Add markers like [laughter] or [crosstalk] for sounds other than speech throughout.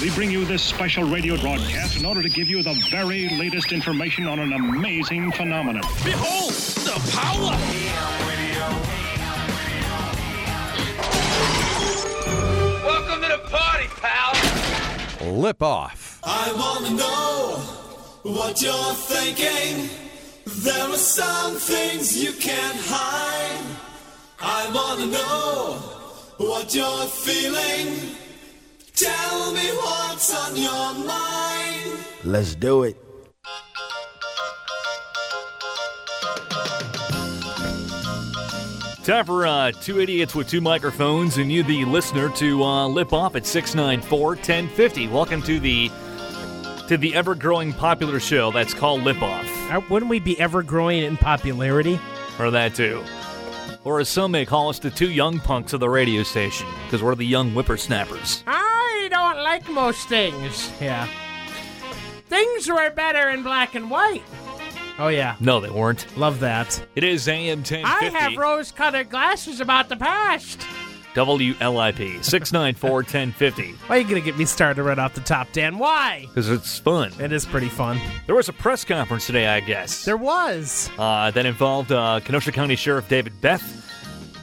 We bring you this special radio broadcast in order to give you the very latest information on an amazing phenomenon. Behold the power! Welcome to the party, pal! Lip off. I wanna know what you're thinking. There are some things you can't hide. I wanna know what you're feeling. Tell me what's on your mind. Let's do it. Time for uh, two idiots with two microphones, and you, the listener, to uh, lip off at 694 1050. Welcome to the to the ever growing popular show that's called Lip Off, Uh, Wouldn't we be ever growing in popularity? or that too. Or as some may call us, the two young punks of the radio station, because we're the young whippersnappers. I don't like most things. Yeah. Things were better in black and white. Oh, yeah. No, they weren't. Love that. It is AM I have rose colored glasses about the past. WLIP 694 1050. Why are you going to get me started right off the top, Dan? Why? Because it's fun. It is pretty fun. There was a press conference today, I guess. There was. uh, that involved uh, Kenosha County Sheriff David Beth,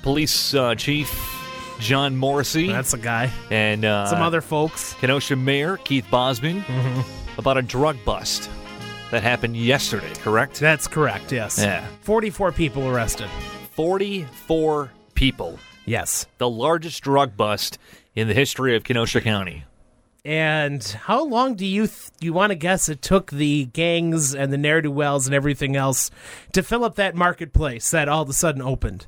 Police uh, Chief John Morrissey, That's a guy. and uh, Some other folks. Kenosha Mayor Keith Bosman about a drug bust that happened yesterday, correct? That's correct, yes. Yeah. 44 people arrested. 44 people. Yes. The largest drug bust in the history of Kenosha County. And how long do you th- you want to guess it took the gangs and the ne'er do wells and everything else to fill up that marketplace that all of a sudden opened?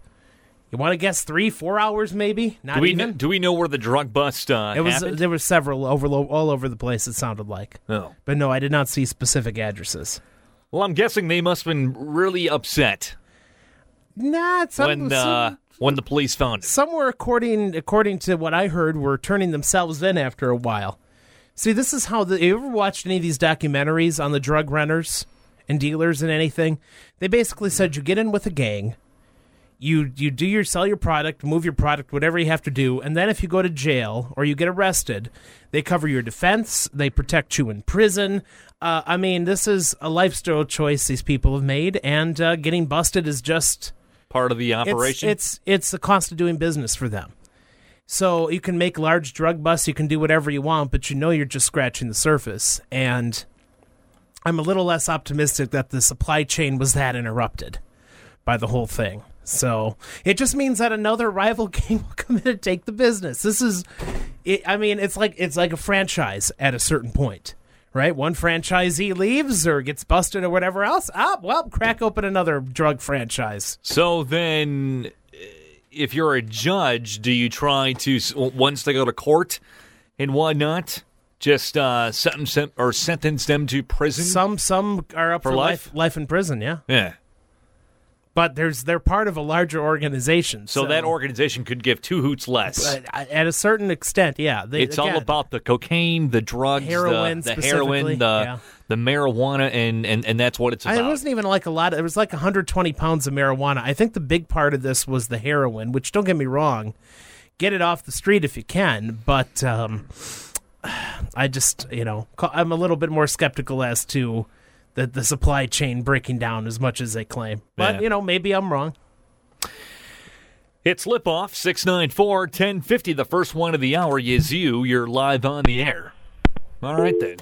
You want to guess three, four hours, maybe? Not Do we, even. kn- do we know where the drug bust uh, it was happened? there were several over all over the place. It sounded like, oh. but no, I did not see specific addresses. Well, I'm guessing they must have been really upset Nah, it's some, when, uh, when the police found it. somewhere according according to what I heard, were turning themselves in after a while. See, this is how the. You ever watched any of these documentaries on the drug runners and dealers and anything? They basically said you get in with a gang, you you do your sell your product, move your product, whatever you have to do, and then if you go to jail or you get arrested, they cover your defense, they protect you in prison. Uh, I mean, this is a lifestyle choice these people have made, and uh, getting busted is just Part of the it's- operation? It's, it's the cost of doing business for them. So you can make large drug busts, you can do whatever you want, but you know you're just scratching the surface. And I'm a little less optimistic that the supply chain was that interrupted by the whole thing. So it just means that another rival [laughs] gang will come in and take the business. This is, it, I mean, it's like it's like a franchise at a certain point, right? One franchisee leaves or gets busted or whatever else. Ah, well, crack open another drug franchise. So then, uh, if you're a judge, do you try to once they go to court and whatnot, just uh, sentence them or sentence them to prison? Some some are up For for, life? life life in prison, yeah. yeah. But there's they're part of a larger organization. So, that organization could give two hoots less. but at a certain extent, yeah. They, it's all about the cocaine, the drugs, Heroin the, heroin, the yeah. the marijuana, and, and and that's what it's I, it wasn't even like a lot. It was like 120 pounds of marijuana. I think the big part of this was the heroin. Which don't get me wrong, get it off the street if you can. But um, [sighs] I just you know I'm a little bit more skeptical as to the the supply chain breaking down as much as they claim. But Yeah. you know maybe I'm wrong. It's Lip Off 694 1050, the first one of the hour is you. You're live on the air. All right, then.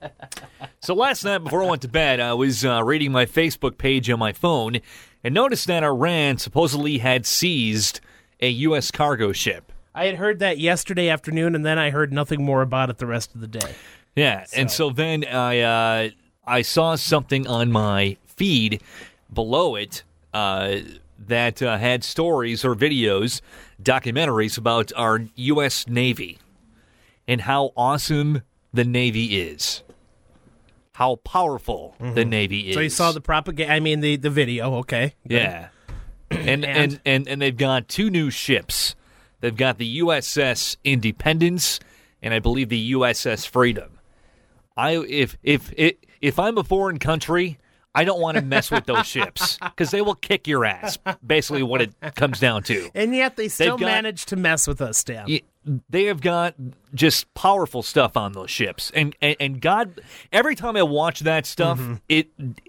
[laughs] so last night before I went to bed, I was uh, reading my Facebook page on my phone and noticed that Iran supposedly had seized a U.S. cargo ship. I had heard that yesterday afternoon, and then I heard nothing more about it the rest of the day. Yeah, and so then I uh, I saw something on my feed below it uh, that uh, had stories or videos, documentaries about our U.S. Navy and how awesome the Navy is, how powerful the Navy is. Mm-hmm. So you saw the propaganda. I mean, the the video. Okay. Yeah. [clears throat] And, and and and they've got two new ships. They've got the USS Independence and I believe the USS Freedom. I if if if, if I'm a foreign country, I don't want to mess with those ships because they will kick your ass. Basically, what it comes down to. And yet they still got- managed to mess with us, Dan. They have got just powerful stuff on those ships, and and, and God, every time I watch that stuff, mm-hmm. it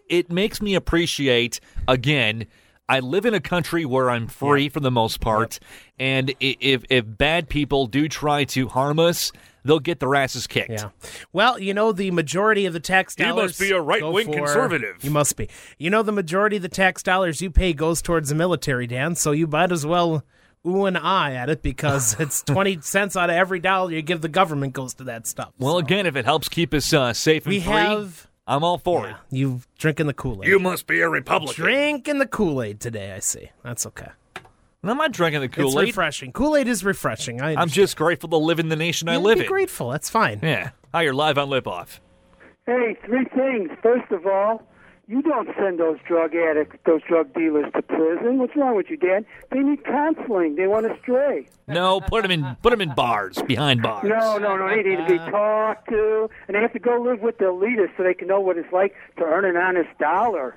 it makes me appreciate again. I live in a country where I'm free for the most part, and if if bad people do try to harm us, they'll get their asses kicked. Yeah. Well, you know, the majority of the tax dollars. You must be a right-wing conservative. You must be. You know, the majority of the tax dollars you pay goes towards the military, Dan. So you might as well ooh and ah at it because [laughs] it's twenty cents out of every dollar you give the government goes to that stuff. Well, So, again, if it helps keep us uh, safe and we free, have. I'm all for Yeah, you drinking the Kool Aid. You must be a Republican. drinking the Kool Aid today. I see. That's okay. And I'm not drinking the It's Kool Aid. refreshing. Kool Aid is refreshing. I I'm just grateful to live in the nation I Yeah, live be in. grateful. That's fine. Yeah. Hi, you're live on Lip Off. Hey, three things. First of all, you don't send those drug addicts, those drug dealers to prison. What's wrong with you, Dan? They need counseling. They want to stray. No, put them in put 'em in bars, behind bars. No, no, no. They need to be talked to, and they have to go live with the elitists so they can know what it's like to earn an honest dollar.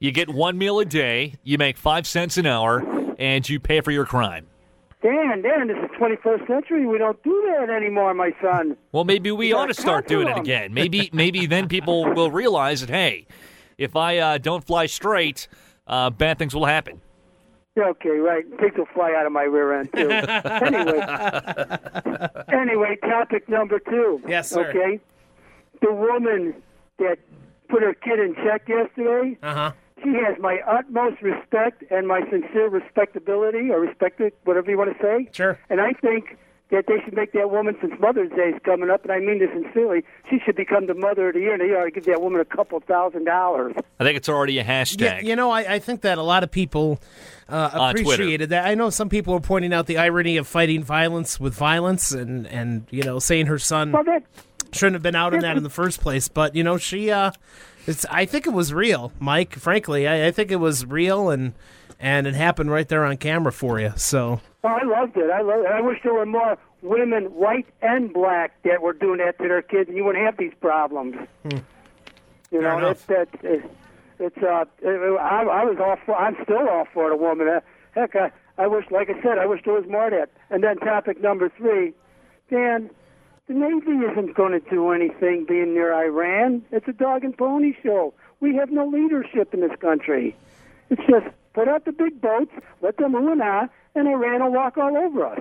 You get one meal a day, you make five cents an hour, and you pay for your crime. Dan, Dan, this is 21st century. We don't do that anymore, my son. Well, maybe we You ought to start doing it talk to 'em. again. Maybe maybe then people [laughs] will realize that hey, if I uh, don't fly straight, uh, bad things will happen. Okay, right. Pigs will fly out of my rear end too. [laughs] anyway, anyway, topic number two. Yes, sir. Okay, the woman that put her kid in check yesterday. Uh huh. She has my utmost respect and my sincere respectability, or respect it, whatever you want to say. Sure. And I think that they should make that woman, since Mother's Day is coming up, and I mean this sincerely, she should become the Mother of the Year, and they ought to give that woman a couple thousand dollars. I think it's already a Yeah, hashtag. you know, I, I think that a lot of people uh, On Twitter. appreciated that. I know some people were pointing out the irony of fighting violence with violence, and and you know, saying her son Well, that shouldn't have been out in that in the [laughs] first place. But you know, she, uh, it's. I think it was real, Mike. Frankly, I, I think it was real, and and it happened right there on camera for you. So Oh, I loved it. I loved it. I wish there were more women, white and black, that were doing that to their kids, and you wouldn't have these problems. You know, enough. that's that. It, it's uh, it, I, I was all for. I'm still all for the woman. Uh, heck, I, I wish, like I said, I wish there was more of that. And then topic number three, Dan. The Navy isn't going to do anything being near Iran. It's a dog and pony show. We have no leadership in this country. It's just put out the big boats, let them ooh and ah, and Iran will walk all over us.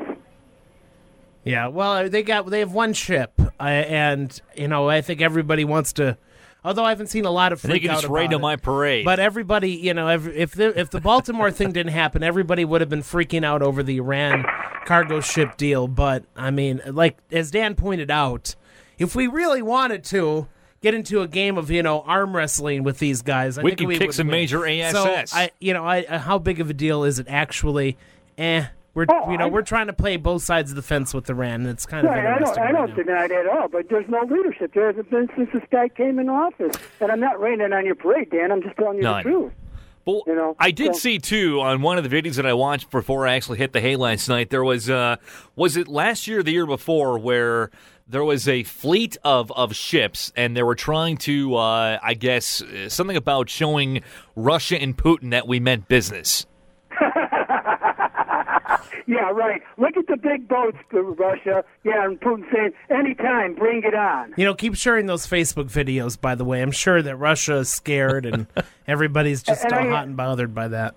yeah, well, they got they have one ship, uh, and you know, I think everybody wants to. Although I haven't seen a lot of freak you out just rain on it. my parade. But everybody, you know, if the if the Baltimore thing didn't happen, everybody would have been freaking out over the Iran cargo ship deal. But I mean, like as Dan pointed out, if we really wanted to get into a game of you know arm wrestling with these guys, I We think could we kick would some major So ASS. I, you know, I, how big of a deal is it actually? Eh. We're Oh, you know I- we're trying to play both sides of the fence with Iran. and It's kind of Right, I don't, interesting I don't deny that at all, but there's no leadership. There hasn't been since this guy came in office. And I'm not raining on your parade, Dan. I'm just telling you None. the truth. Well, You know, I did so- see too on one of the videos that I watched before I actually hit the hay last night. There was, uh, was it last year or the year before, where there was a fleet of of ships, and they were trying to, uh, I guess, uh, something about showing Russia and Putin that we meant business. Yeah, right. Look at the big boats, uh, Russia. Yeah, and Putin saying, anytime, bring it on. You know, keep sharing those Facebook videos. By the way, I'm sure that Russia is scared and [laughs] everybody's just And all I- hot and bothered by that.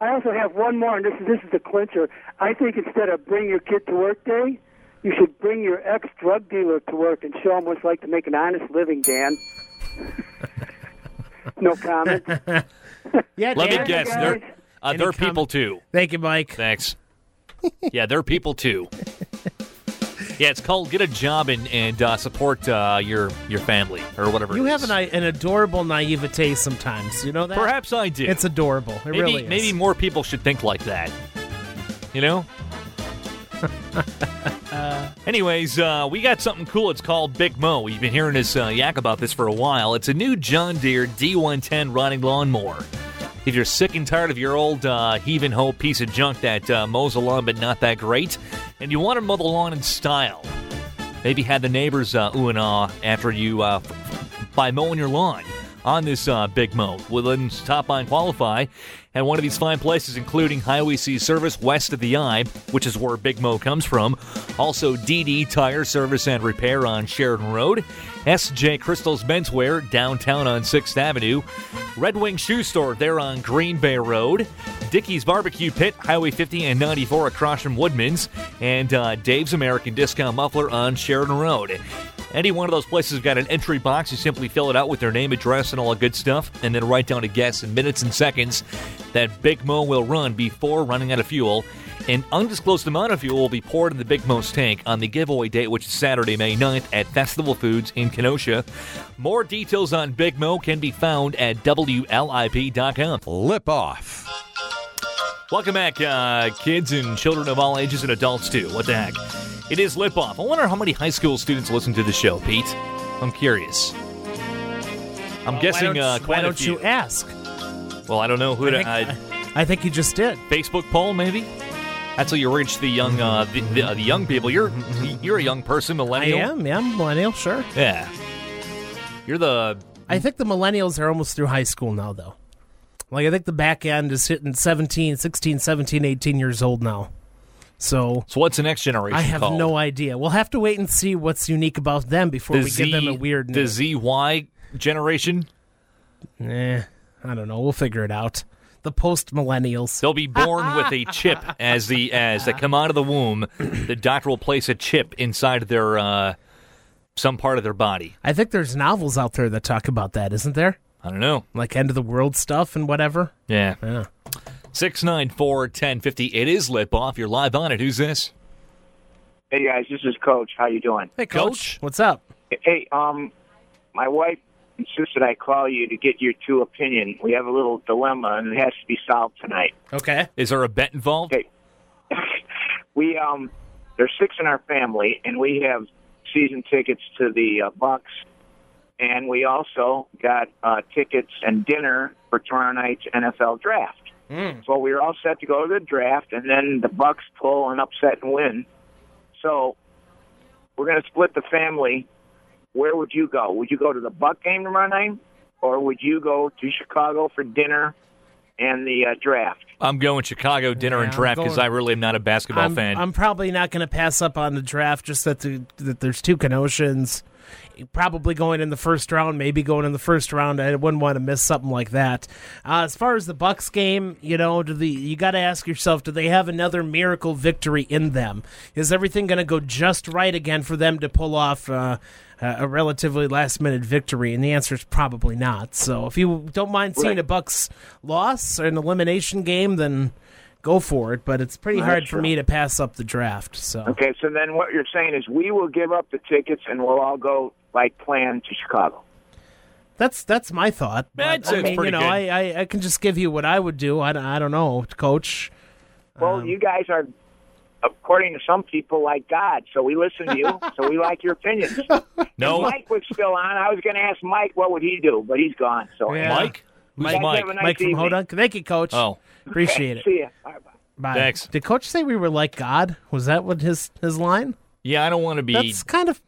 I also have one more, and this is this is the clincher. I think instead of bring your kid to work day, you should bring your ex drug dealer to work and show him what it's like to make an honest living, Dan. [laughs] no comment. [laughs] Yeah, Let Dan, me guess, guys. they're uh, Any they're people too. Thank you, Mike. Thanks. Yeah, they're people too. Yeah, it's called get a job and and uh, support uh, your your family or whatever. You have an, an adorable naivete sometimes. You know that? Perhaps I do. It's adorable. It maybe really is. maybe more people should think like that. You know. [laughs] Anyways, uh, we got something cool. It's called Big Mo. We've been hearing us uh, yak about this for a while. It's a new John Deere D110 riding lawnmower. If you're sick and tired of your old uh, heave ho piece of junk that uh, mows the lawn but not that great, and you want to mow the lawn in style, maybe had the neighbors uh, ooh and ah after you uh, by mowing your lawn. On this uh, Big Mo. Stop by and qualify at one of these fine places, including Highway C Service west of the I, which is where Big Mo comes from. Also, DD Tire Service and Repair on Sheridan Road. SJ Crystal's Menswear downtown on 6th Avenue. Red Wing Shoe Store there on Green Bay Road. Dickey's Barbecue Pit, Highway 50 and 94 across from Woodman's. And uh, Dave's American Discount Muffler on Sheridan Road. Any one of those places have got an entry box. You simply fill it out with their name, address, and all the good stuff, and then write down a guess in minutes and seconds that Big Mo will run before running out of fuel. An undisclosed amount of fuel will be poured in the Big Mo's tank on the giveaway date, which is Saturday, May 9th at Festival Foods in Kenosha. More details on Big Mo can be found at WLIP.com. Lip off. Welcome back, uh, kids and children of all ages and adults, too. What the heck? It is Lip Off. I wonder how many high school students listen to the show, Pete. I'm curious. I'm Why guessing don't, uh, why quite a don't you ask? Well, I don't know who I to. think, Uh, I think you just did. Facebook poll, maybe. That's how you reach the young, uh, the, the, uh, the young people. You're you're a young person, millennial. I am, yeah, I'm millennial, sure. Yeah. You're the I think the millennials are almost through high school now, though. Like, I think the back end is hitting 17, 16, 17, 18 years old now. So so. What's the next generation? I have called? no idea. We'll have to wait and see what's unique about them before The we Z, give them a weird name. the. ZY generation. Eh, I don't know. We'll figure it out. The post millennials. They'll be born with a chip as the as they come out of the womb. The doctor will place a chip inside their uh, some part of their body. I think there's novels out there that talk about that, isn't there? I don't know. Like end of the world stuff and whatever. Yeah. Yeah. Six nine four ten fifty. It is lip off. You're live on it. Who's this? Hey guys, this is Coach. How you doing? Hey, Coach? coach. What's up? Hey, um, my wife insisted I call you to get your two opinion. We have a little dilemma, and it has to be solved tonight. Okay. Is there a bet involved? Okay. [laughs] we um, there's six in our family, and we have season tickets to the uh, Bucks, and we also got uh, tickets and dinner for tomorrow night's NFL draft. So we were all set to go to the draft, and then the Bucks pull and upset and win. So we're going to split the family. Where would you go? Would you go to the Buck game tomorrow night, or would you go to Chicago for dinner and the uh, draft? I'm going Chicago dinner Yeah, and draft because I really am not a basketball I'm, fan. I'm probably not going to pass up on the draft. Just that, the, that there's two Kenoshans, probably going in the first round, maybe going in the first round. I wouldn't want to miss something like that. Uh, as far as the Bucks game, you know, do the you got to ask yourself, do they have another miracle victory in them? Is everything going to go just right again for them to pull off? Uh, a relatively last minute victory, and the answer is probably not. So, if you don't mind seeing Right. a Bucks loss or an elimination game, then go for it. But it's pretty That's hard for me to pass up the draft. So, Okay, so then what you're saying is we will give up the tickets and we'll all go like planned to Chicago. That's that's my thought. That But, I mean, pretty you know. I, I I can just give you what I would do. I, don't- I don't know, Coach. Well, Um, you guys are, according to some people, like God. So we listen to you. so we like your opinions. [laughs] no, Mike was still on. I was going to ask Mike what would he do, but he's gone. So Yeah. Mike. Who's Mike- Mike? have a nice Mike from evening. Hodunk. Thank you, Coach. Oh, appreciate it. [laughs] See ya. Bye bye. Bye. Thanks. Did Coach say we were like God? Was that what his his line? yeah. I don't want to be. That's kind of.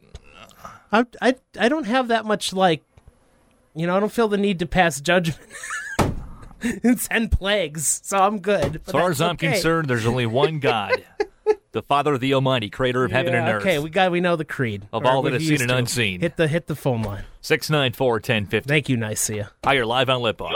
I, I I don't have that much like, you know, I don't feel the need to pass judgment. [laughs] in ten plagues, so I'm good. as far as I'm concerned, there's only one God, [laughs] the Father of the Almighty, Creator of heaven and earth. Okay, we got we know the creed Of all that we've seen and to. unseen. Hit the hit the phone line. Six nine four ten fifty. Thank you, Nicaea. Hi, you're live on Lip Off.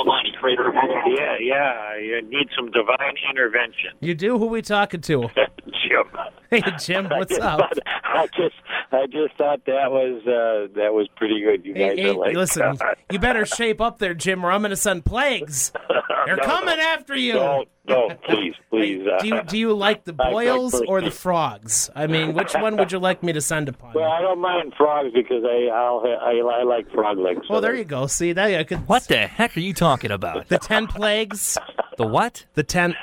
Yeah, yeah. You need some divine intervention. You do? Who we talking to? [laughs] Jim. Hey, Jim, what's just up? thought- I just, I just thought that was uh, that was pretty good. You guys Hey, hey, are like, listen, [laughs] you better shape up there, Jim, or I'm going to send plagues. [laughs] They're No, coming after you. No, no, please, [laughs] please. Do you do you like the [laughs] I- I boils or the frogs? I mean, which one would you like me to send upon well, you? I don't mind frogs because I, I'll, I, I like frog legs. Well, there you go. See, that I could. What the heck are you talking about? The ten plagues. The what? The ten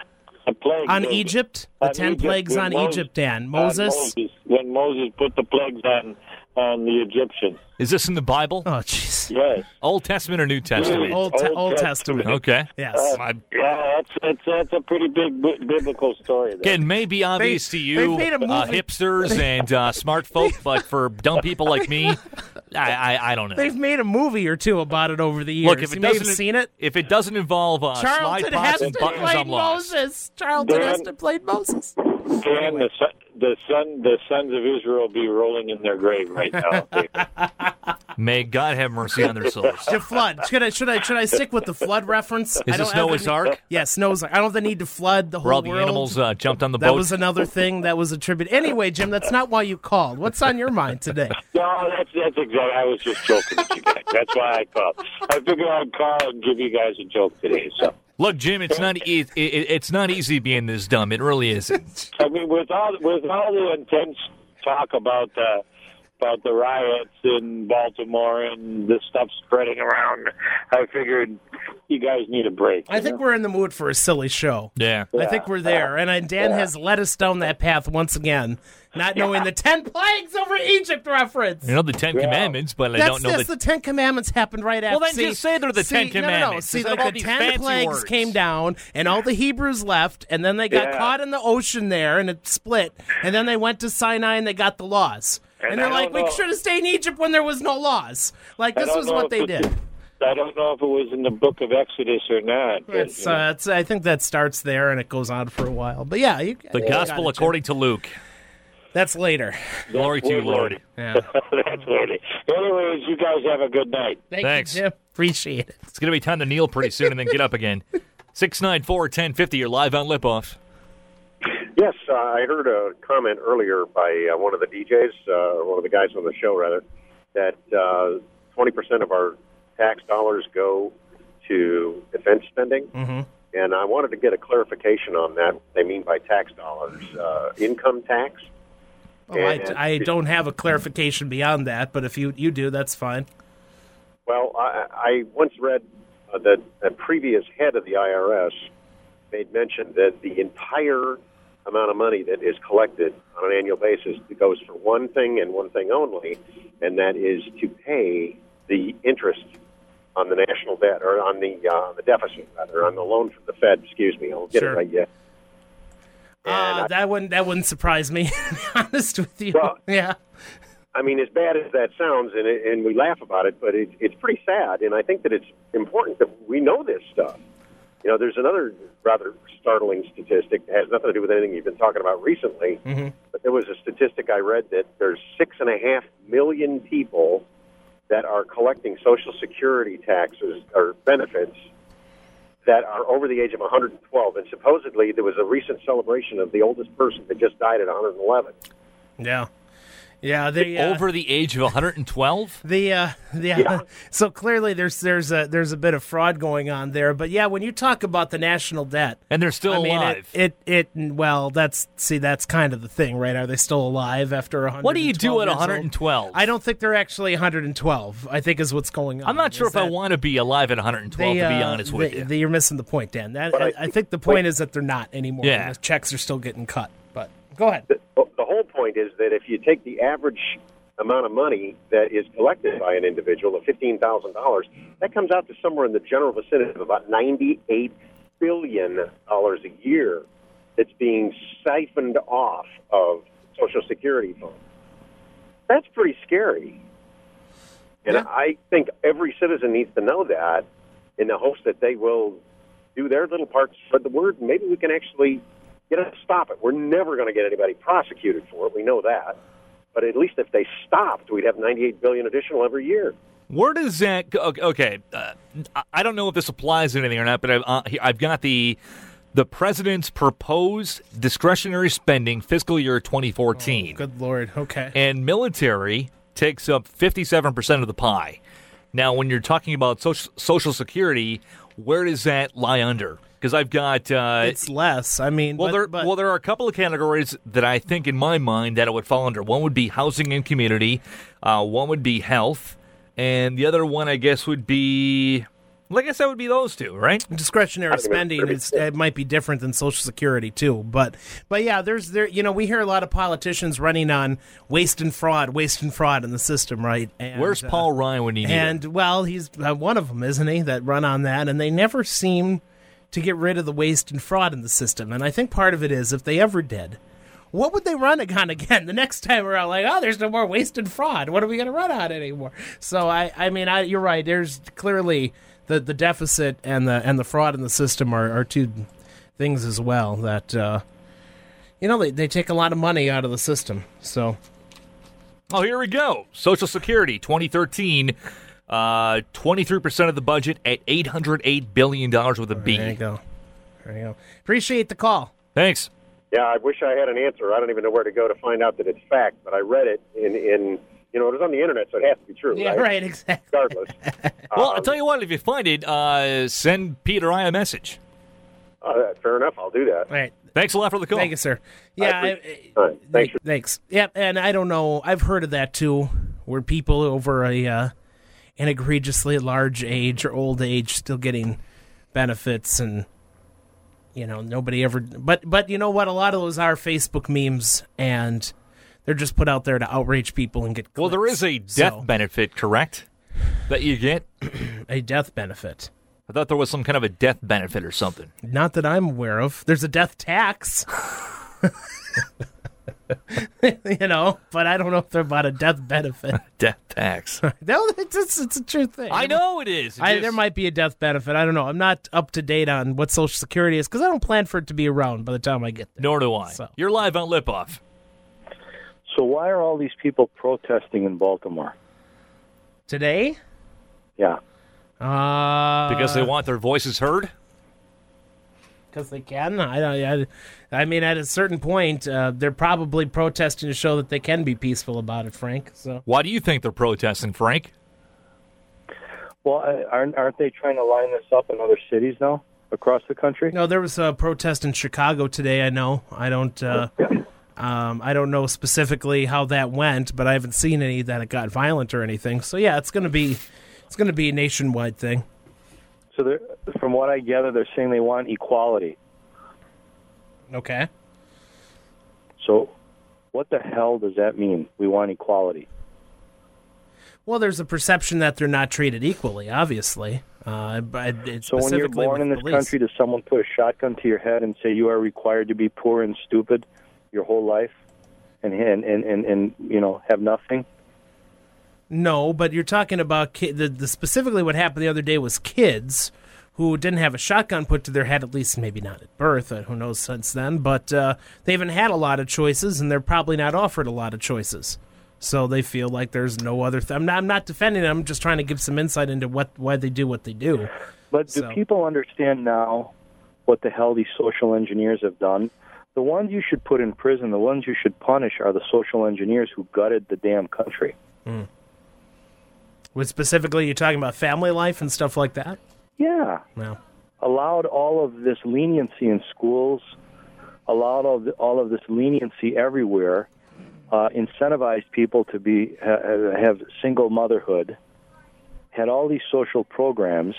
A plague on Egypt. The on ten Egypt, plagues on Moses- Egypt. Dan Moses. Moses, when Moses put the plagues on on the Egyptians. Is this in the Bible? Oh, jeez. Yes. Old Testament or New Testament? Old, te- Old Old Testament. Testament. Okay. Yes. I- Yeah, that's that's that's a pretty big bi- biblical story. There. Again, may be obvious They- to you, made a uh, hipsters and uh, smart folk, [laughs] but for dumb people like me, I, I I don't know. They've made a movie or two about it over the years. Look, if you it may have doesn't seen it. if it doesn't involve uh, Charlton slide pots and Heston buttons, played I'm lost. Moses. Charlton Heston played Moses. Dan, the son, the son, the sons of Israel be rolling in their grave right now. [laughs] May God have mercy on their souls. The flood. Should I should I should I stick with the flood reference? I Is don't this have Noah's the- Ark? Yes, Noah's Ark. I don't have the need to flood the whole Where all the world. animals uh, jumped on the boat. that was another thing that was attributed. Anyway, Jim, that's not why you called. What's on your mind today? no, that's that's exactly. I was just joking with you guys. That's why I called. I figured I'd call and give you guys a joke today. So. Look, Jim, it's not e- it, it, it's not easy being this dumb. It really isn't. I mean, with all with all the intense talk about uh, about the riots in Baltimore and the stuff spreading around, I figured you guys need a break. I think we're in the mood for a silly show. Yeah. I think we're there, and Dan has led us down that path once again, not knowing the ten plagues over Egypt reference. You know the Ten Commandments, but I don't know that's the. the Ten Commandments happened right after. Well, then see, just say they're the see, Ten no, no, no. See, Instead of like the ten plagues words. came down, and all the Hebrews left, and then they got Yeah. caught in the ocean there, and it split, and then they went to Sinai and they got the laws. And, And they're like, don't we should have stayed in Egypt when there was no laws. Like this was what they did. I don't know if it was in the Book of Exodus or not. but, It's, you know. uh, it's, I think that starts there and it goes on for a while. But yeah, you, The you gospel it, according to Luke. That's later. Glory to you, Lord. Yeah. [laughs] That's weird. Anyways, you guys have a good night. Thank Thanks. you, Jim. Appreciate it. It's going to be time to kneel pretty soon and then get up again. [laughs] 694 1050, you're live on Lip Off. Yes, uh, I heard a comment earlier by uh, one of the DJs, uh, one of the guys on the show, rather, that uh, 20% of our tax dollars go to defense spending. Mm-hmm. And I wanted to get a clarification on that. What they mean by tax dollars, uh, income tax. Oh, I, I don't have a clarification beyond that, but if you, you do, that's fine. Well, I, I once read uh, that a previous head of the IRS made mention that the entire amount of money that is collected on an annual basis that goes for one thing and one thing only, and that is to pay the interest on the national debt or on the uh, the deficit, rather, on the loan from the Fed. Excuse me, I'll get Sure. it right yet. Uh, I- that wouldn't that wouldn't surprise me. [laughs] To be honest with you, Well- yeah. I mean, as bad as that sounds, and, it, and we laugh about it, but it, it's pretty sad. And I think that it's important that we know this stuff. You know, there's another rather startling statistic that has nothing to do with anything you've been talking about recently. Mm-hmm. But there was a statistic I read that there's six and a half million people that are collecting Social Security taxes or benefits that are over the age of 112. And supposedly there was a recent celebration of the oldest person that just died at 111. Yeah. Yeah, they uh, Over the age of 112? the uh, yeah. [laughs] So clearly, there's there's a there's a bit of fraud going on there. But yeah, when you talk about the national debt, And they're still I mean, alive. It, it it well, that's see, that's kind of the thing, right? Are they still alive after 100? What do you do at 112? I don't think they're actually 112. I think is what's going on. I'm not sure is if I want to be alive at 112, they, to be uh, honest with they- you. they- you're missing the point, Dan. That, I, I I think the point is that they're not anymore. Yeah. The checks are still getting cut. But go ahead. the, the whole point is that if you take the average amount of money that is collected by an individual of fifteen thousand dollars, that comes out to somewhere in the general vicinity of about ninety-eight billion dollars a year that's being siphoned off of Social Security funds. That's pretty scary. And Yeah. I think every citizen needs to know that in the hopes that they will do their little part spread the word, and maybe we can actually get it stop it. We're never going to get anybody prosecuted for it. We know that. But at least if they stopped, we'd have 98 billion additional every year. Where does that go? Okay, uh, I- I don't know if this applies to anything or not, but I've, uh, I've got the the president's proposed discretionary spending fiscal year 2014, Good lord. Okay. and military takes up 57 percent of the pie. Now, when you're talking about social, social security, where does that lie under? Because I've got uh, it's less. I mean, well, but, there but well there are a couple of categories that I think in my mind that it would fall under. One would be housing and community, uh, one would be health, and the other one I guess would be. Well, I guess that would be those two, right? discretionary spending is it might be different than Social Security too. But but yeah, there's there you know we hear a lot of politicians running on waste and fraud, waste and fraud in the system, right? And, Where's uh, Paul Ryan when you need him? And well, he's uh, one of them, isn't he? That run on that, and they never seem to get rid of the waste and fraud in the system. And I think part of it is if they ever did, what would they run [laughs] on again the next time around? Like, oh, there's no more waste and fraud. What are we going to run on anymore? So I, I mean, I, you're right. There's clearly the the deficit and the and the fraud in the system are, are two things as well that uh, you know they, they take a lot of money out of the system. So Oh, here we go. Social Security 2013, uh, 23% of the budget at $808 billion with a B. there you go. There you go. Appreciate the call. Thanks. Yeah, I wish I had an answer. I don't even know where to go to find out that it's fact, but I read it in, in you know, it was on the internet, so it has to be true. Yeah, right? right, exactly. Regardless. [laughs] Well, Um, I'll tell you what, if you find it, uh, send Peter I a message. Uh, fair enough. I'll do that. Right. Thanks a lot for the call. Thank you, sir. Yeah, I, All right. Thanks. Thanks. Thanks. Yep, and I don't know. I've heard of that too, where people over a uh, an egregiously large age or old age still getting benefits, and you know nobody ever. But but you know what? A lot of those are Facebook memes, and they're just put out there to outrage people and get. Well, there is a death So, benefit, correct? That you get? a death benefit. I thought there was some kind of a death benefit or something. Not that I'm aware of. There's a death tax. [laughs] [laughs] you know, but I don't know if they're about a death benefit. [laughs] Death tax. [laughs] no, it's, it's, it's a true thing. I know it is. It I, just- there might be a death benefit. I don't know. I'm not up to date on what Social Security is because I don't plan for it to be around by the time I get there. Nor do I. So. You're live on Lip Off. So why are all these people protesting in Baltimore? Today? Yeah. Uh, Because they want their voices heard? Because they can. I, I, I mean, at a certain point, uh, they're probably protesting to show that they can be peaceful about it, Frank. So Why do you think they're protesting, Frank? Well, aren't aren't they trying to line this up in other cities now across the country? no, there was a protest in Chicago today. I know. I don't. Uh, um, I don't know specifically how that went, but I haven't seen any that it got violent or anything. So yeah, it's gonna be, it's gonna be a nationwide thing. So, they're, from what I gather, they're saying they want equality. Okay. So, what the hell does that mean? We want equality. Well, there's a perception that they're not treated equally, obviously. Uh, but it's So, when you're specifically born in this police. country, does someone put a shotgun to your head and say you are required to be poor and stupid your whole life, and and and and, and you know have nothing? No, but you're talking about ki- the, the specifically what happened the other day was kids who didn't have a shotgun put to their head, at least maybe not at birth. Uh, who knows since then? But uh, they haven't had a lot of choices, and they're probably not offered a lot of choices. So they feel like there's no other. Th- I'm not. I'm not defending them. I'm just trying to give some insight into what why they do what they do. But do So- people understand now what the hell these social engineers have done? The ones you should put in prison, the ones you should punish, are the social engineers who gutted the damn country. With specifically, you're talking about family life and stuff like that. Yeah. Well, allowed all of this leniency in schools, allowed all, the, all of this leniency everywhere, uh, incentivized people to be ha, have single motherhood, had all these social programs,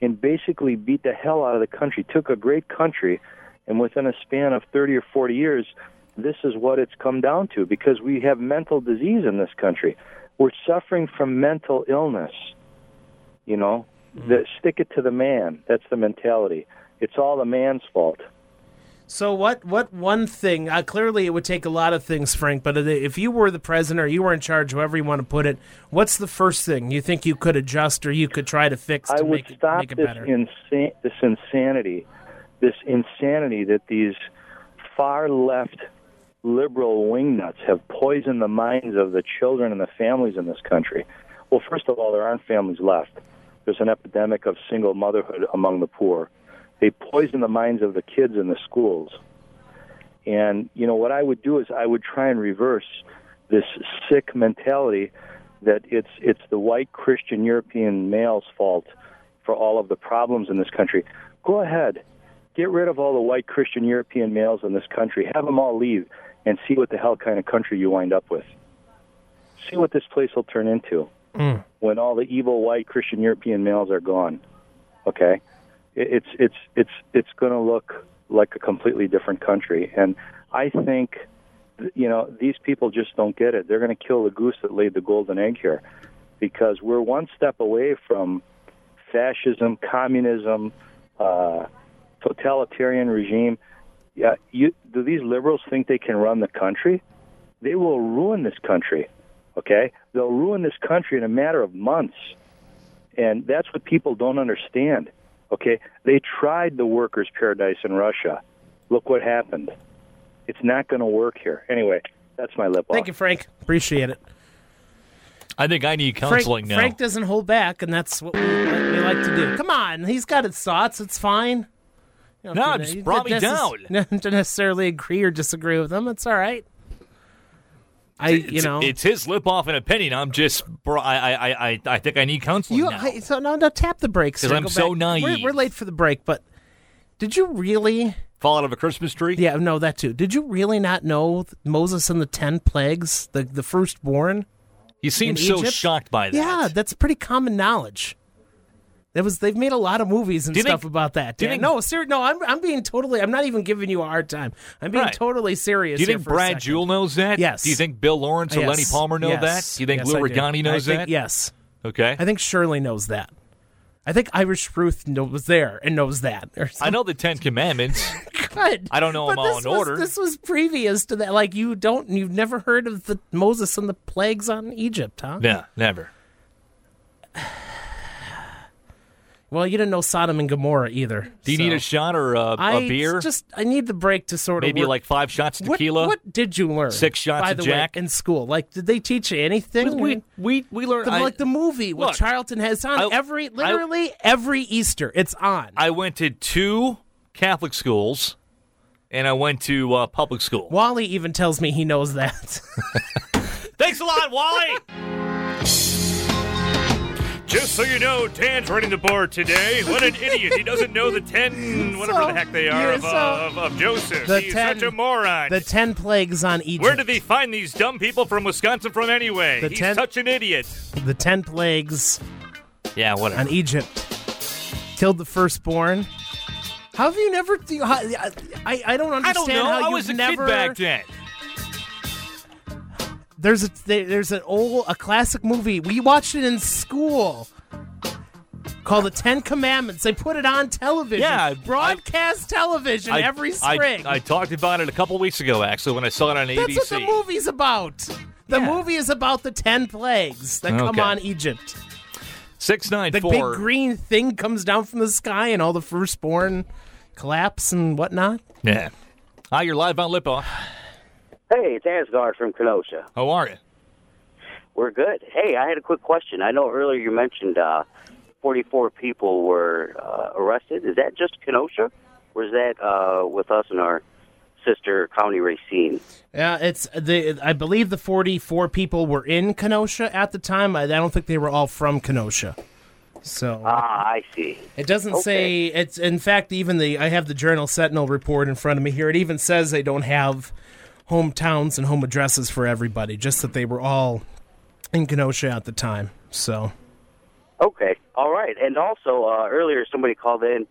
and basically beat the hell out of the country. Took a great country, and within a span of 30 or 40 years, this is what it's come down to because we have mental disease in this country. We're suffering from mental illness. You know, the, stick it to the man. That's the mentality. It's all the man's fault. So what? What one thing? Uh, clearly, it would take a lot of things, Frank. But if you were the president or you were in charge, however you want to put it, what's the first thing you think you could adjust or you could try to fix to I would make it, stop make it this better? insa- this insanity, this insanity that these far left liberal wingnuts have poisoned the minds of the children and the families in this country. Well, first of all, there aren't families left. There's an epidemic of single motherhood among the poor. They poison the minds of the kids in the schools. And you know what I would do is I would try and reverse this sick mentality that it's it's the white Christian European male's fault for all of the problems in this country. Go ahead, get rid of all the white Christian European males in this country. Have them all leave and see what the hell kind of country you wind up with. See what this place will turn into Mm. when all the evil white Christian European males are gone. Okay, it's it's it's it's going to look like a completely different country, and I think you know these people just don't get it. They're going to kill the goose that laid the golden egg here, because we're one step away from fascism, communism, uh, totalitarian regime. Yeah, you do these liberals think they can run the country? They will ruin this country. Okay? They'll ruin this country in a matter of months. And that's what people don't understand. Okay? They tried the workers' paradise in Russia. Look what happened. It's not going to work here. Anyway, that's my lip off. Thank you, Frank. Appreciate it. I think I need counseling Frank, now. Frank doesn't hold back, and that's what we, what we like to do. Come on, he's got his thoughts. It's fine. You No, to- just you brought me don't necess- Don't necessarily agree or disagree with them. It's all right. I, you It's- know, it's his lip off an opinion. I'm just, bro. I, I, I, I think I need counseling you. now. I, so now, now tap the brakes 'Cause here. I'm so back. We're, naive. we're late for the break, but did you really? Fall out of a Christmas tree? Yeah, no, that too. Did you really not know Moses and the ten plagues, the the firstborn? You seem so Egypt? shocked by that. Yeah, that's pretty common knowledge. That was they've made a lot of movies and Do stuff think- about that. do you think- no, ser- no, I'm I'm being totally. I'm not even giving you a hard time. I'm being Right. totally serious. Do you think Brad. Jewell knows that? Yes. Do you think Bill Lawrence or Yes. Lenny Palmer know Yes. that? Do you think Yes, Lou I do. Regani knows I think- that? Yes. Okay. I think Shirley knows that. I think Irish Ruth was there and knows that. [laughs] I know the Ten Commandments. [laughs] Good. I don't know But them all in was, order. This was previous to that. Like you don't, you've never heard of the Moses and the plagues on Egypt, huh? Yeah, never. Well, you didn't know Sodom and Gomorrah either. Do you so. need a shot or a, I a beer? Just I need the break to sort of Maybe like five shots What- tequila. What, did you learn? Six shots by of the Jack? way, in school. Like, did they teach you anything? We we we learned The- I- like the movie with Look, Charlton Heston I- every I- literally every Easter. It's on. I went to two Catholic schools, and I went to uh, public school. Wally even tells me he knows that. [laughs] Thanks a lot, Wally. [laughs] Just so you know, Dan's running the board today. What an idiot! He doesn't know the ten, whatever So, the heck they are, of, so- uh, of, of Joseph. The He's 10 such a moron. the ten plagues on Egypt. Where did they find these dumb people from Wisconsin from anyway? The He's 10 such an idiot. the ten plagues Yeah, whatever. on Egypt killed the firstborn? How have you never? How, I I don't understand I don't know. how I you've was a never. kid back then. There's a there's an old a classic movie we watched it in school called The Ten Commandments. They put it on television. Yeah, broadcast television I- every spring. I, talked about it a couple weeks ago, actually, when I saw it on That's ABC. That's what the movie's about. The Yeah. movie is about the ten plagues that come on Egypt. Six nine The four. big green thing comes down from the sky, and all the firstborn collapse and whatnot. Yeah. Hi, you're live on Lip Off. Hey, it's Asgard from Kenosha. How are you? We're good. Hey, I had a quick question. I know earlier you mentioned uh, 44 people were uh, arrested. Is that just Kenosha? Or is that uh, with us in our sister county Racine? Yeah, it's the. I believe the forty-four people were in Kenosha at the time. I, I don't think they were all from Kenosha. So Ah, I see. it doesn't say. It's in fact even the. I have the Journal Sentinel report in front of me here. It even says they don't have hometowns and home addresses for everybody. Just that they were all in Kenosha at the time. So Okay, all right. And also, uh, earlier somebody called in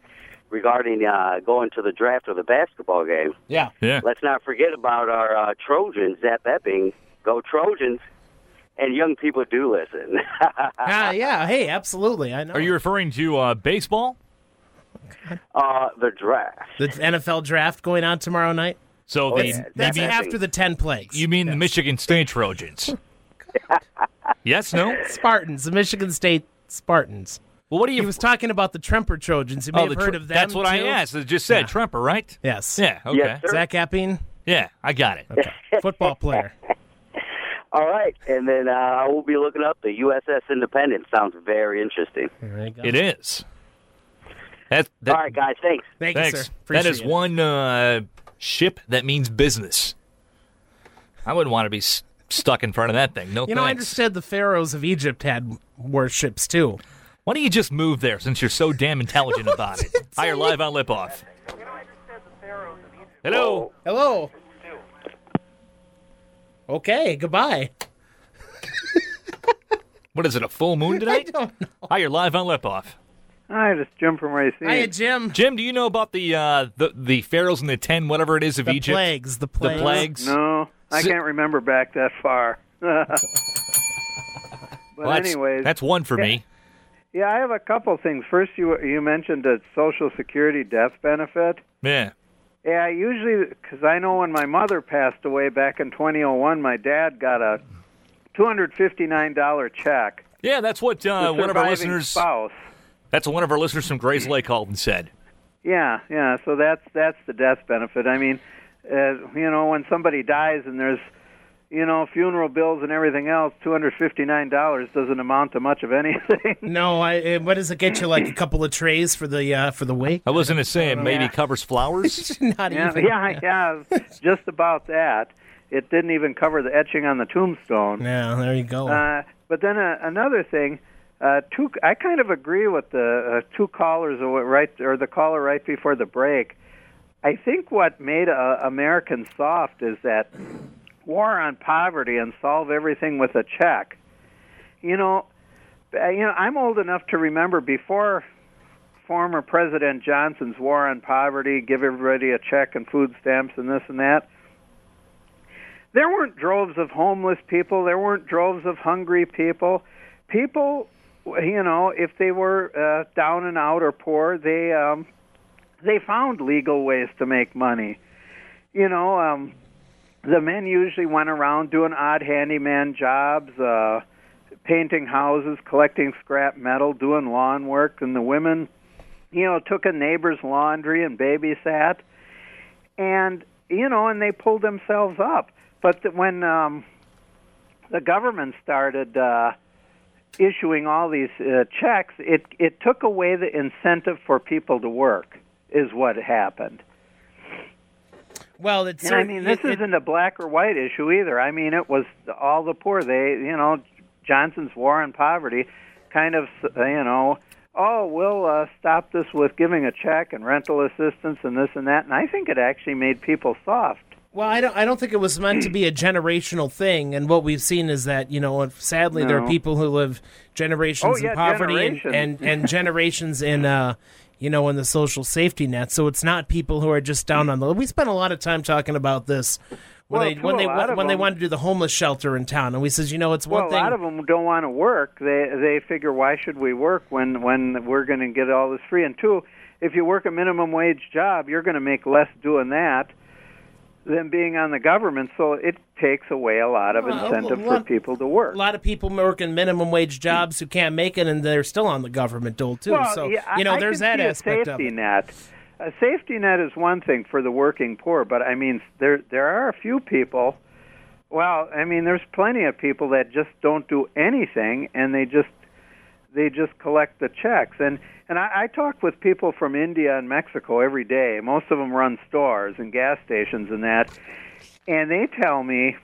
regarding uh, going to the draft of the basketball game. yeah, Yeah. Let's not forget about our uh, Trojans. That that being, go Trojans! And young people do listen. [laughs] ah, yeah. Hey, absolutely. I know. Are you referring to uh, baseball? uh, the draft. the NFL draft going on tomorrow night? So Oh, the, yeah. you That's after the ten plagues. you mean the Michigan State Trojans? [laughs] yes, no? Spartans, the Michigan State Spartans. Well, what do you. He was talking about the Tremper Trojans. You may oh, have the heard Tr- of them. That's what I asked. It just said Yeah. Tremper, right? Yes. Yeah, okay. Yes, sir. Zach Apping, Yeah, I got it. [laughs] football player. [laughs] All right, and then uh, I will be looking up the USS Independence. Sounds very interesting. There you go. It is. That, that, All right, guys. Thanks. Thank you, Thanks. sir. That is it. one uh, ship that means business. I wouldn't want to be s- stuck in front of that thing. No You know, I thanks. understood the pharaohs of Egypt had warships too. Why don't you just move there since you're so damn intelligent [laughs] about it? Hi, you're live on Lip Off. Hello. Hello. Okay, goodbye. What is it, a full moon [laughs] I tonight? don't know. Hi, you're live on Lip Off. Hi, this is Jim from Racine. Hiya, Jim. Jim, do you know about the uh, the the pharaohs and the ten, whatever it is of The Egypt? plagues. The The plagues. plagues. No, I can't remember back that far. but [laughs] [laughs] Well, that's, anyways, that's one for me. yeah, I have a couple things. First, you you mentioned the Social Security death benefit. Yeah. Yeah, usually because I know when my mother passed away back in 2001, my dad got a $259 check. Yeah, that's what uh, The one of our listeners. Spouse. That's what one of our listeners from Grayslake called and said. Yeah, yeah. So that's that's the death benefit. I mean, uh, you know, when somebody dies and there's, you know, funeral bills and everything else, two hundred fifty nine dollars doesn't amount to much of [laughs] anything. No, I. eh, What does it get you? Like a couple of trays for the uh, for the wake? I was going to say it maybe Yeah. covers flowers. [laughs] Not yeah, even. yeah, yeah. Just about that. It didn't even cover the etching on the tombstone. Yeah, there you go. Uh, but then uh, another thing, uh, two. I kind of agree with the uh, two callers or right or the caller right before the break. I think what made uh, Americans soft is that war on poverty and solve everything with a check. You know, uh, you know, I'm old enough to remember before former President Johnson's war on poverty, give everybody a check and food stamps and this and that there weren't droves of homeless people. There weren't droves of hungry people. People, you know, if they were uh, down and out or poor, they um, they found legal ways to make money. You know, um, the men usually went around doing odd handyman jobs, uh, painting houses, collecting scrap metal, doing lawn work, and the women, you know, took a neighbor's laundry and babysat, and you know, and they pulled themselves up. But when um, the government started uh, issuing all these uh, checks, it it took away the incentive for people to work. Is what happened. Well, it's. And I mean, this isn't a black or white issue either. I mean, it was all the poor. They, you know, Johnson's war on poverty, kind of, uh, you know, oh, we'll uh, stop this with giving a check and rental assistance and this and that. And I think it actually made people soft. Well, I don't. I don't think it was meant to be a generational thing. And what we've seen is that you know, sadly, there are people who live generations Oh, yeah, in poverty and, generations. and and [laughs] generations in uh, you know, in the social safety net. So it's not people who are just down on the. We spent a lot of time talking about this when Well, they when they when they them- wanted to do the homeless shelter in town, and we says, you know, it's one well, thing. a lot of them don't want to work. They they figure why should we work when when we're going to get all this free? And two, if you work a minimum wage job, you're going to make less doing that than being on the government. So it takes away a lot of incentive well, for people to work. a lot of people working minimum wage jobs who can't make it, and they're still on the government dole too. Well, so yeah, you know, I there's that aspect a of safety it. net. A safety net is one thing for the working poor, but I mean, there there are a few people. Well, I mean, there's plenty of people that just don't do anything, and they just they just collect the checks. And and I, I talk with people from India and Mexico every day. Most of them run stores and gas stations and that, and they tell me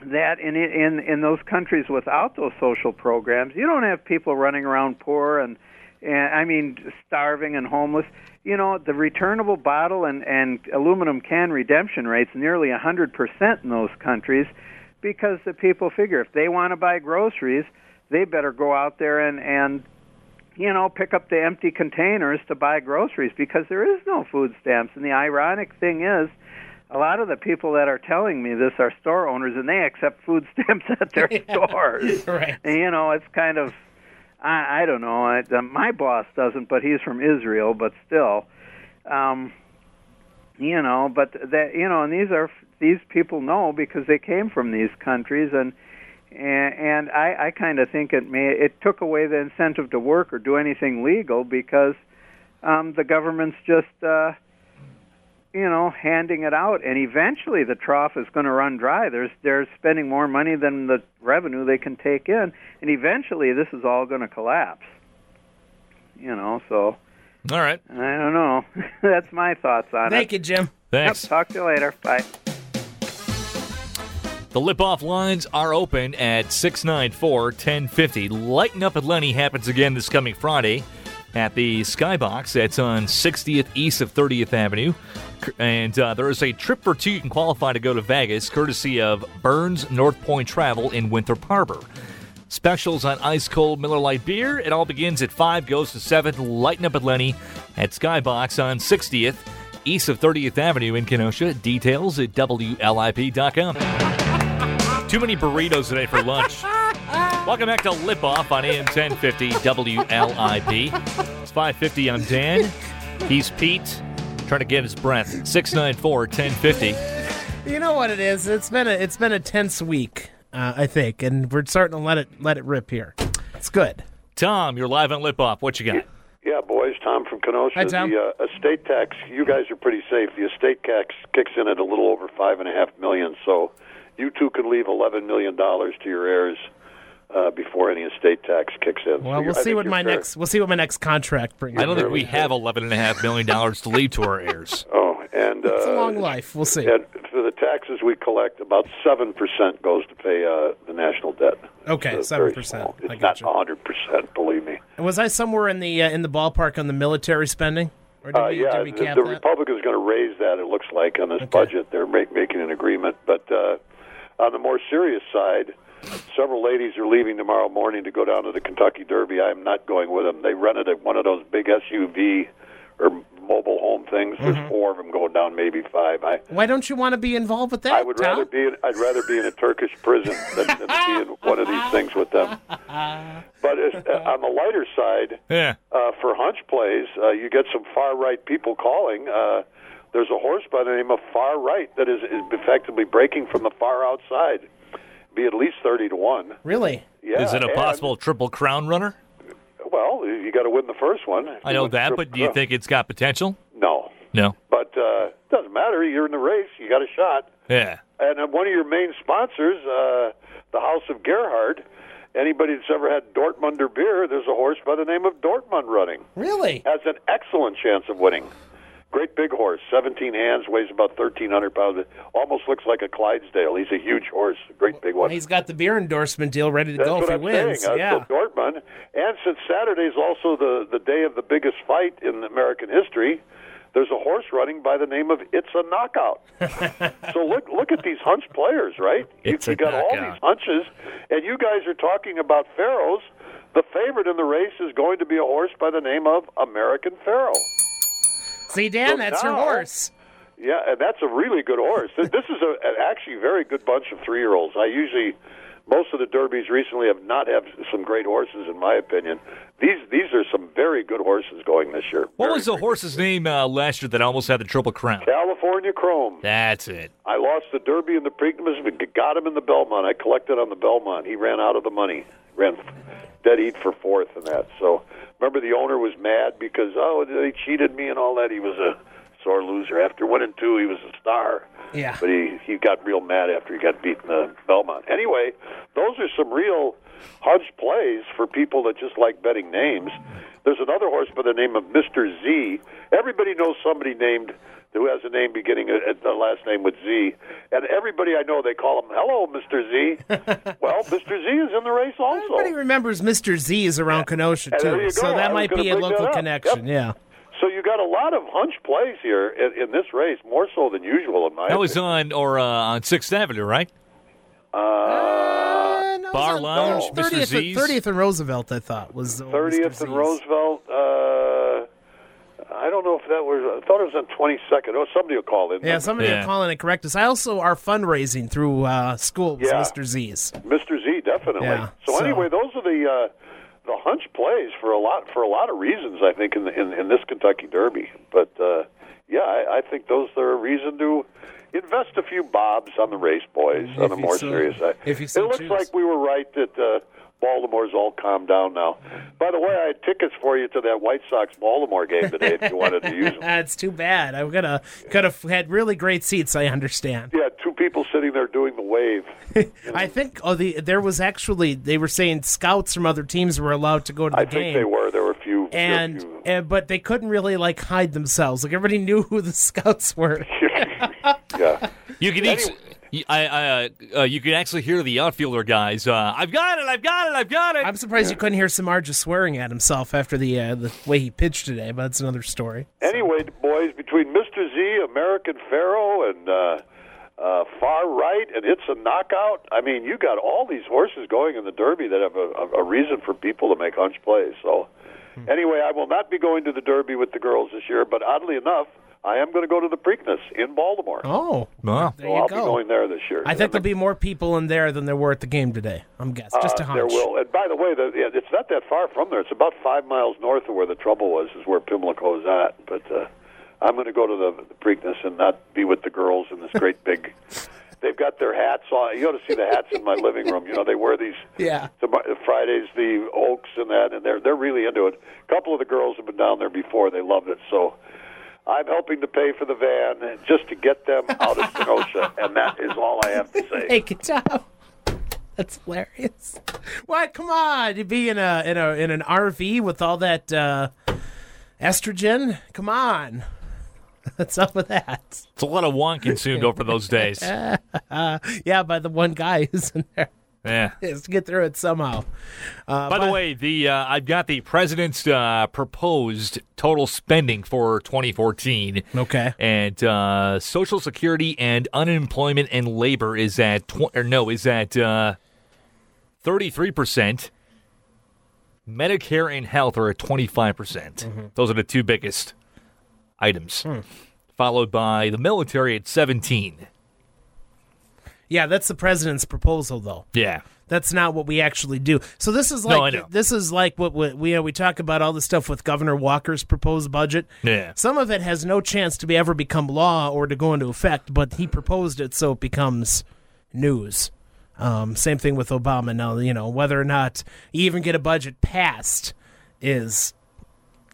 that in in in those countries without those social programs, you don't have people running around poor and and I mean starving and homeless. You know, the returnable bottle and and aluminum can redemption rates nearly a 100% in those countries because the people figure if they want to buy groceries, they better go out there and and you know, pick up the empty containers to buy groceries because there is no food stamps. And the ironic thing is, a lot of the people that are telling me this are store owners, and they accept food [laughs] stamps at their stores. [laughs] Right. And you know, it's kind of, I, I don't know. I, uh, my boss doesn't, but he's from Israel. But still, um, you know, but that you know, and these are these people know because they came from these countries, and and, and I, I kind of think it may it took away the incentive to work or do anything legal because um, the government's just. Uh, you know, handing it out, and eventually the trough is going to run dry. There's they're spending more money than the revenue they can take in, and eventually this is all going to collapse. You know, so All right. I don't know. [laughs] That's my thoughts on it. Thank it. you, Jim. Thanks. Yep, talk to you later. Bye. The lip off lines are open at 694 1050. Lighten Up at Lenny happens again this coming Friday at the Skybox. That's on 60th east of 30th Avenue. And uh, there is a trip for two you can qualify to go to Vegas, courtesy of Burns North Point Travel in Winthrop Harbor. Specials on ice cold Miller Lite beer. It all begins at 5, goes to 7. Lighten Up at Lenny at Skybox on 60th east of 30th Avenue in Kenosha. Details at WLIP.com. Too many burritos today for lunch. [laughs] Welcome back to Lip Off on AM 1050 WLIP. It's 550. I'm Dan. He's Pete. Trying to get his breath. 694 1050. You know what it is? It's been a it's been a tense week, uh, I think, and we're starting to let it let it rip here. It's good. Tom, you're live on Lip Off. What you got? Yeah, boys. Tom from Kenosha. Hi, Tom. The uh, estate tax. You guys are pretty safe. The estate tax kicks in at a little over five and a half million. So, you two can leave eleven million dollars to your heirs uh, before any estate tax kicks in. Well, you're- we'll see what my fair. next we'll see what my next contract brings. I don't think we have $11.5 million to leave to our heirs. [laughs] Oh, and uh, It's a long life. We'll see. And for the taxes we collect, about seven percent goes to pay uh, the national debt. Okay, seven very percent. small. It's not hundred percent, believe me. Was I somewhere in the uh, in the ballpark on the military spending, or did Uh, we, yeah, did we the, cap the that? Republicans are going to raise that. It looks like on this budget, they're make, making an agreement. But uh, on the more serious side, several ladies are leaving tomorrow morning to go down to the Kentucky Derby. I am not going with them. They rented one of those big SUV or mobile home things. Mm-hmm. There's four of them going down, maybe five. I Why don't you want to be involved with that? I would Tom? rather be in, I'd rather be in a Turkish prison than, than be in one of these things with them. [laughs] But it's, uh, on the lighter side, Yeah. uh, for hunch plays, uh, you get some far right people calling. Uh, there's a horse by the name of Far Right that is, is effectively breaking from the far outside. Be at least thirty to one. Really? Yeah. Is it a and- possible triple crown runner? Well, you got to win the first one. I know that, Triple but do you think it's got potential? No, No. but uh, doesn't matter. You're in the race. You got a shot. Yeah. And uh, one of your main sponsors, uh, the House of Gerhard, anybody that's ever had Dortmunder beer, there's a horse by the name of Dortmund running. Really? Has an excellent chance of winning. Great big horse, 17 hands, weighs about 1,300 pounds. Almost looks like a Clydesdale. He's a huge horse, a great big one. He's got the beer endorsement deal ready to That's go if he I'm wins. saying. Uh, yeah. So Dortmund, and since Saturday is also the the day of the biggest fight in American history, there's a horse running by the name of It's a Knockout. [laughs] so look look at these hunch players, right? It's you, you got all these hunches, and you guys are talking about pharaohs. The favorite in the race is going to be a horse by the name of American Pharoah. See, [laughs] Dan, So that's your now- horse. Yeah, and that's a really good horse. This is a, an actually very good bunch of three year olds. I usually, most of the derbies recently have not have some great horses, in my opinion. These these are some very good horses going this year. What was the horse's name uh, last year that almost had the triple crown? California Chrome. That's it. I lost the Derby and the Preakness, but got him in the Belmont. I collected on the Belmont. He ran out of the money, ran dead heat for fourth in that. So remember, the owner was mad because oh they cheated me and all that. He was a sore loser. After winning two, he was a star. Yeah. But he he got real mad after he got beaten the Belmont. Anyway, those are some real hunch plays for people that just like betting names. There's another horse by the name of Mr. Z. Everybody knows somebody named who has a name beginning at the last name with Z, and everybody I know they call him "Hello, Mr. Z." [laughs] well, Mr. Z is in the race also. Everybody remembers Mr. Z is around Kenosha And too, so go. I that might be a local up. connection. Yeah. So you got a lot of hunch plays here in, in this race, more so than usual in my That was on or uh, on Sixth Avenue, right? Uh, Bar Lounge, Mr. Thirtieth, Z's. thirtieth and Roosevelt, I thought was the Thirtieth and Roosevelt. Uh, I don't know if that was. I thought it was on twenty second. Oh, somebody will call in. Yeah, somebody will call in and correct us. I also are fundraising through uh, school Yeah. Mr. Z's. Mr. Z, definitely. Yeah, so, so- anyway, those are the uh, the hunch plays for a lot for a lot of reasons. I think in the, in, in this Kentucky Derby, but uh, yeah, I, I think those are a reason to invest a few bobs on the race boys on a more so- serious side. if you it looks choose. like we were right that. Uh, Baltimore's all calmed down now. By the way, I had tickets for you to that White Sox Baltimore game today if you wanted to use [laughs] them. That's too bad. I could have could have had really great seats. I understand. Yeah, two people sitting there doing the wave. [laughs] I think oh the there was actually they were saying scouts from other teams were allowed to go to the I game. think they were. There were a few. and, and but they couldn't really like hide themselves. Like everybody knew who the [laughs] scouts were. yeah. You can ex- y- I, I, uh, uh, you can actually hear the outfielder guys. Uh, I've got it! I've got it! I've got it! I'm surprised you couldn't hear Samardzija just swearing at himself after the uh, the way he pitched today, but that's another story. Anyway, boys, between Mr. Z, American Pharoah, and uh, uh, Far Right, and It's a Knockout, I mean, you got all these horses going in the Derby that have a, a, a reason for people to make hunch plays. So, anyway, I will not be going to the Derby with the girls this year, but oddly enough, I am going to go to the Preakness in Baltimore. Oh, Wow. there so you I'll go. be going there this year. I think there'll be more people in there than there were at the game today. I'm guessing. Just a Uh, hunch. There will. And by the way, the, yeah, it's not that far from there. It's about five miles north of where the trouble was, is where Pimlico is at. But uh, I'm going to go to the, the Preakness and not be with the girls in this [laughs] great big. They've got their hats on. You ought to see the hats in my living room. You know, they wear these [laughs] Yeah. the Fridays, the Oaks, and that, and they're they're really into it. A couple of the girls have been down there before; they loved it. So, I'm helping to pay for the van just to get them out of Kenosha, and that is all I have to say. Hey, get out. That's hilarious. What? Come on, you be in a in a in an RV with all that uh, estrogen? Come on. [laughs] What's up with that? It's a lot of wine consumed over those days. [laughs] yeah, by the one guy who's in there. Yeah. [laughs] Let's get through it somehow. Uh, By the way, the uh, I've got the president's uh, proposed total spending for 2014. Okay. And uh, Social Security and unemployment and labor is at tw- or no is at uh, 33 percent. Medicare and health are at 25 percent. Those are the two biggest items. Followed by the military at 17. Yeah, that's the president's proposal, though. Yeah. That's not what we actually do. So this is like know. this is like what we we, we talk about all the stuff with Governor Walker's proposed budget. Yeah. Some of it has no chance to be ever become law or to go into effect, but he proposed it so it becomes news. Um, same thing with Obama. Now, you know whether or not you even get a budget passed is,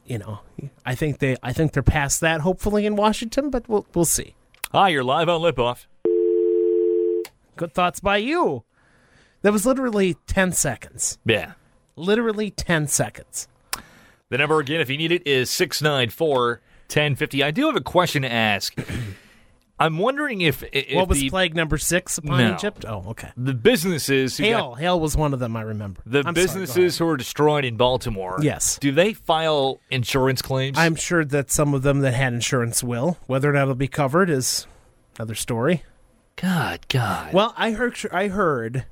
you know, I think they I think they're past that hopefully in Washington, but we'll we'll see. Hi, you're live on Lip Off. Good thoughts by you. That was literally ten seconds. Yeah. Literally ten seconds. The number again, if you need it, is 694 1050. I do have a question to ask. [clears throat] I'm wondering if. if what was the, plague number six upon No. Egypt? Oh, okay. the businesses who Hail, got, hail was one of them. I remember. the I'm sorry, businesses who were destroyed in Baltimore. Yes. Do they file insurance claims? I'm sure that some of them that had insurance will. Whether or not it'll be covered is another story. God, God. Well, I heard I heard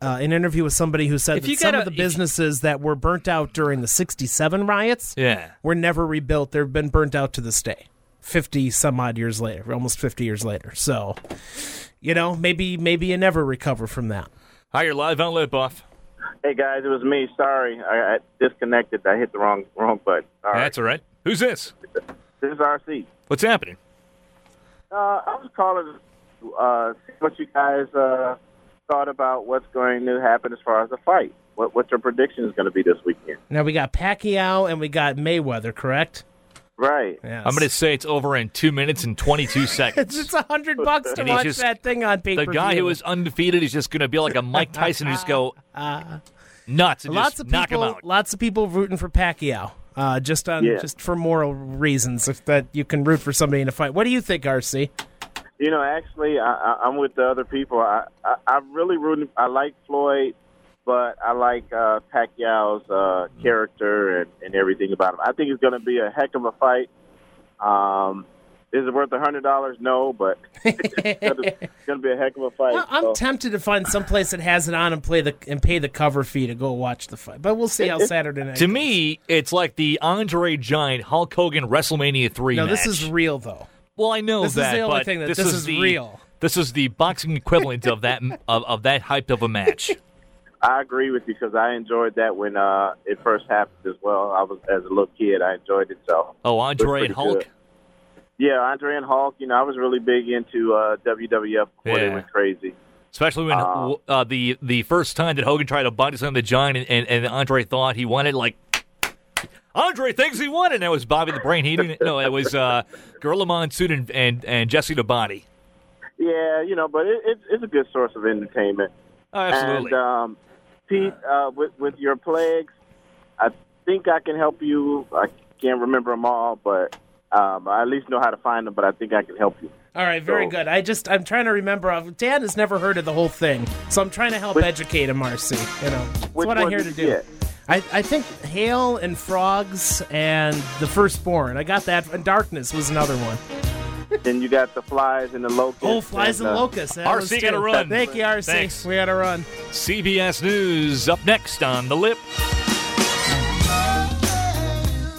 uh, an interview with somebody who said If that you some gotta- of the if you- businesses that were burnt out during the '67 riots Yeah. were never rebuilt. They've been burnt out to this day, fifty some odd years later, almost fifty years later. So, you know, maybe maybe you never recover from that. Hi, you're live on Lip Off. Hey guys, it was me. Sorry, I, I disconnected. I hit the wrong wrong button. All right. That's all right. Who's this? This is RC. What's happening? Uh, I was calling to uh, see what you guys uh, thought about what's going to happen as far as the fight. What what your prediction is going to be this weekend? Now we got Pacquiao and we got Mayweather, correct? Right. Yes. I'm going to say it's over in two minutes and 22 [laughs] seconds. It's a hundred bucks to watch just- that thing on pay the guy who is undefeated is just going to be like a Mike [laughs] Tyson and just go nuts and lots just of knock him people, out. lots of people rooting for Pacquiao, uh, just on Yeah. just for moral reasons. If that you can root for somebody in a fight, what do you think, RC? You know, actually, I, I, I'm with the other people. I, I I'm really rooting. I like Floyd, but I like uh, Pacquiao's uh, character and, and everything about him. I think it's going to be a heck of a fight. Um, is it worth a hundred dollars? No, but [laughs] it's going to be a heck of a fight. Well, I'm So- tempted to find some place that has it on and play the and pay the cover fee to go watch the fight, but we'll see how Saturday night. To me, it's like the Andre Giant Hulk Hogan WrestleMania 3 no, match. this is real though. Well, I know This is that, the only thing that- this, this is, is the, real. This is the boxing equivalent of that of, of that hyped of a match. [laughs] I agree with you because I enjoyed that when uh, it first happened as well. I was as a little kid, I enjoyed it. So Oh, Andre and Hulk. good. Yeah, Andre and Hulk. You know, I was really big into uh, WWF before they went crazy. Especially when Uh, uh, the the first time that Hogan tried to body slam the Giant and, and, and Andre thought he wanted like Andre thinks he won. And that was Bobby the Brain. He didn't. No, it was uh, Gorilla Monsoon and, and, and Jesse the Body. Yeah, you know, but it, it's it's a good source of entertainment. Oh, absolutely. And um, Pete, uh, with with your plagues, I think I can help you. I can't remember them all, but um, I at least know how to find them. But I think I can help you. All right, very So- good. I just I'm trying to remember. uh, Dan has never heard of the whole thing, so I'm trying to help educate him. RC, you know, that's what I'm here to do. get? I, I think Hail and Frogs and The Firstborn. I got that. And Darkness was another one. then you got the flies and the locusts. Oh, Flies and uh, Locusts. that RC got to run. Thank you, RC. Thanks. We got to run. CBS News up next on the Lip.